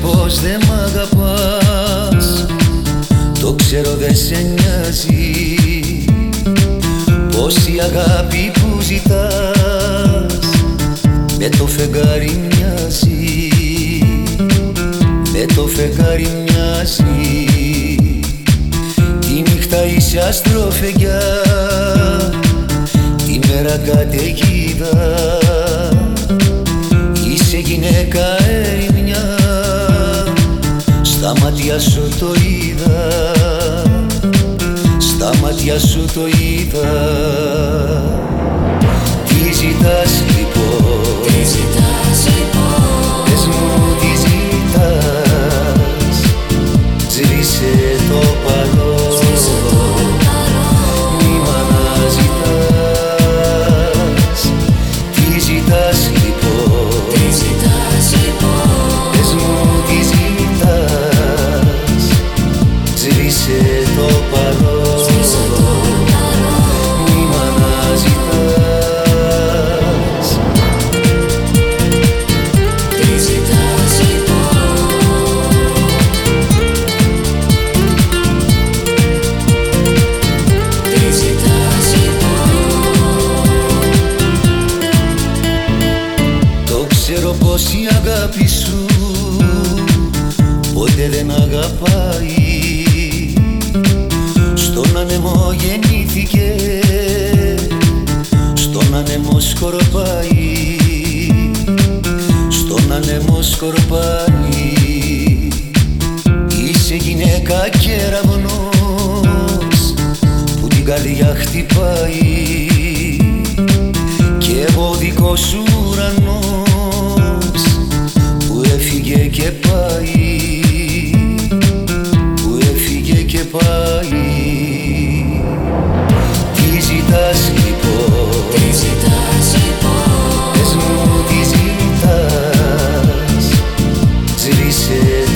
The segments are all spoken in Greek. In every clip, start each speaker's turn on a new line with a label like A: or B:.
A: πως δεν μ' αγαπάς Το ξέρω δεν σε νοιάζει. Πως αγάπη που ζητάς Με το φεγγάρι μοιάζει Με το φεγγάρι μοιάζει. Τη νύχτα είσαι αστροφεγιά Τη μέρα Στα μάτια σου το είδα. Στα μάτια σου το είδα ξέρω πως η αγάπη σου ποτέ δεν αγαπάει. Στον ανεμό γεννήθηκε, στον ανεμό σκορπάει. Στον ανεμό σκορπάει. Είσαι γυναίκα κεραυνός που την καρδιά χτυπάει. Και εγώ δικός σου ουρανός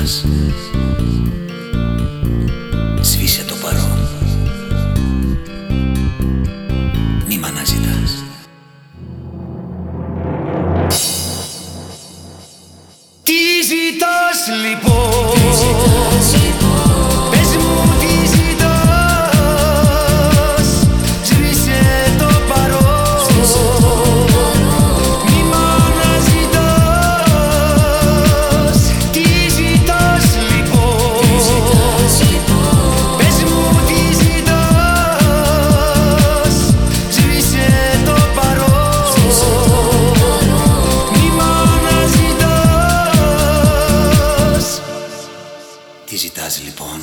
A: τι ζητάς Σβήσε το παλό
B: Σβήσε το παρόν.
A: Μη μ' αναζητάς. Τι ζητάς λοιπόν; Ζητάς λοιπόν